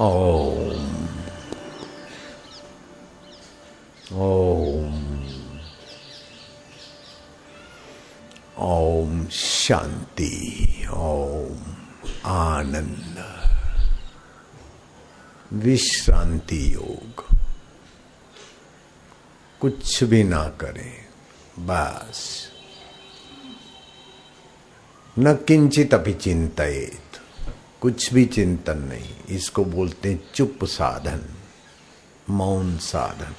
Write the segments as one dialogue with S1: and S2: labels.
S1: ओम शांति, ओम आनंद विश्रांति योग। कुछ भी ना करें, बस। न किंचित अपि चिंतित कुछ भी चिंतन नहीं। इसको बोलते हैं चुप साधन, मौन साधन।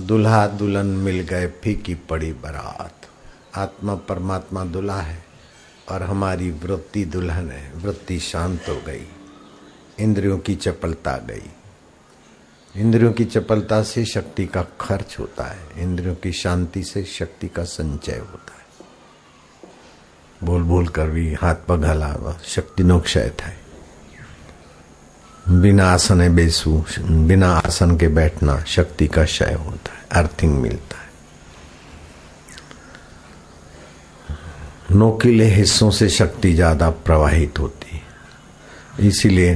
S1: दुल्हा दुल्हन मिल गए, फीकी पड़ी बरात। आत्मा परमात्मा दुल्हा है और हमारी वृत्ति दुल्हन है। वृत्ति शांत हो गई। इंद्रियों की चपलता गई। इंद्रियों की चपलता से शक्ति का खर्च होता है। इंद्रियों की शांति से शक्ति का संचय होता है। बोल बोल कर भी हाथ पघाला शक्ति नो क्षय था बिना आसन बेसू, बिना आसन के बैठना शक्ति का क्षय होता है, अर्थिंग मिलता है। नोकीले हिस्सों से शक्ति ज़्यादा प्रवाहित होती है। इसीलिए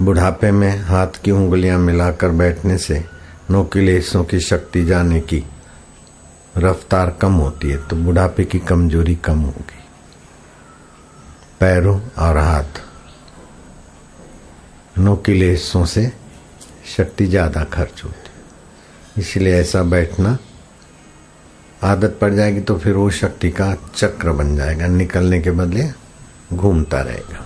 S1: बुढ़ापे में हाथ की उंगलियाँ मिलाकर बैठने से नोकीले हिस्सों की शक्ति जाने की रफ्तार कम होती है तो बुढ़ापे की कमज़ोरी कम होगी। पैरों और हाथ। नोकीले हिस्सों से शक्ति ज़्यादा खर्च होती। इसलिए ऐसा बैठना आदत पड़ जाएगी तो फिर वो शक्ति का चक्र बन जाएगा, निकलने के बदले घूमता रहेगा।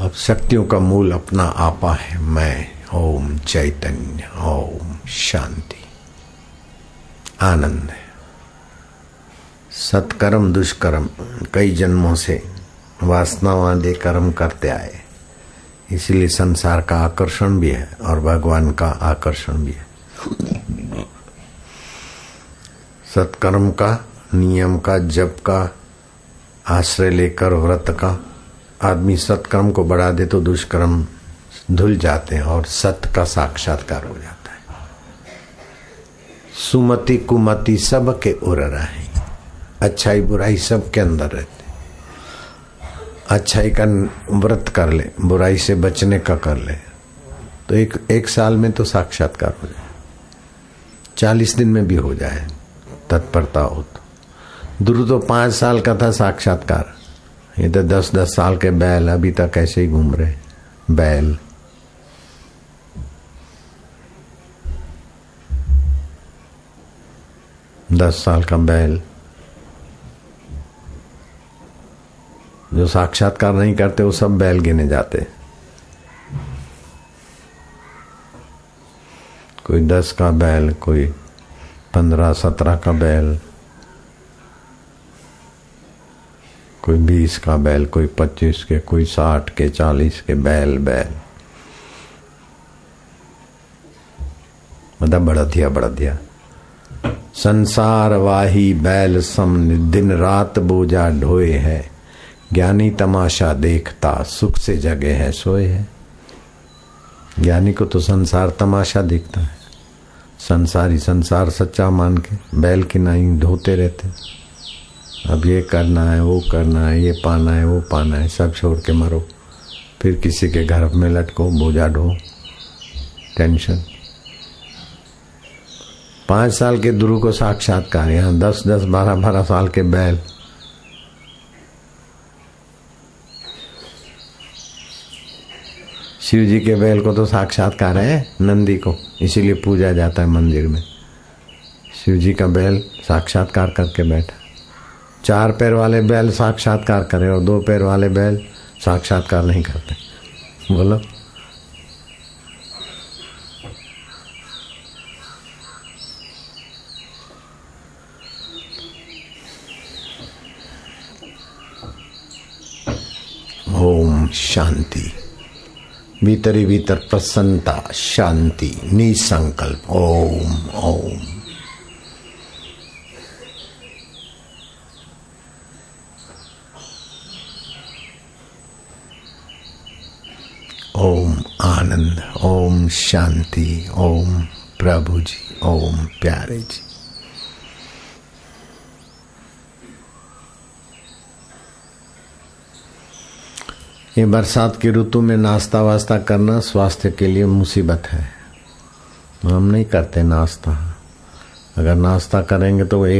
S1: अब शक्तियों का मूल अपना आपा है, मैं, ओम चैतन्य, ओम शांति। आनंद है। सत्कर्म दुष्कर्म, कई जन्मों से वासना वादे कर्म करते आए। इसलिए संसार का आकर्षण भी है और भगवान का आकर्षण भी है। सत्कर्म का, नियम का, जप का, आश्रय लेकर, व्रत का, आदमी सत्कर्म को बढ़ा दे तो दुष्कर्म धुल जाते हैं और सत्य का साक्षात्कार हो जाता है। सुमति कुमति सब के उर रहे। अच्छाई बुराई सब के अंदर रहते अच्छाई का व्रत कर ले, बुराई से बचने का कर ले। तो एक एक साल में तो साक्षात्कार हो जाए। चालीस दिन में भी हो जाए, तत्परता हो तो। दुरु तो पाँच साल का था साक्षात्कार। ये तो दस दस साल के बैल अभी तक ऐसे ही घूम रहे बैल। दस साल का बैल। जो साक्षात्कार नहीं करते, वो सब बैल गिने जाते। कोई दस का बैल, कोई पंद्रह, सत्रह का बैल, कोई बीस का बैल, कोई पच्चीस के, कोई साठ के, चालीस के बैल बैल। मतलब बढ़िया बढ़िया संसार वाही बैल सम दिन रात बोझा ढोए है। ज्ञानी तमाशा देखता, सुख से जगे है, सोए है। ज्ञानी को तो संसार तमाशा दिखता है। संसारी संसार सच्चा मान के बैल की नाई ढोते रहते अब ये करना है, वो करना है, ये पाना है, वो पाना है, सब छोड़ के मरो। फिर किसी के घर में लटको, बोझा ढो, टेंशन। पाँच साल के दुरु को साक्षात्कार, यहाँ दस दस, बारह बारह साल के बैल शिव जी के बैल को तो साक्षात्कार है नंदी को, इसीलिए पूजा जाता है मंदिर में। शिव जी का बैल साक्षात्कार करके बैठा। चार पैर वाले बैल साक्षात्कार करे और दो पैर वाले बैल साक्षात्कार नहीं करते। बोलो। ओम शांति। भीतरी भीतर प्रसन्नता, शांति, निसंकल्प। ओम ओम। ओम आनंद, ओम शांति, ओम प्रभु जी ओम प्यारे जी। ये बरसात की ऋतु में नाश्ता वास्ता करना स्वास्थ्य के लिए मुसीबत है। हम नहीं करते नाश्ता। अगर नाश्ता करेंगे तो एक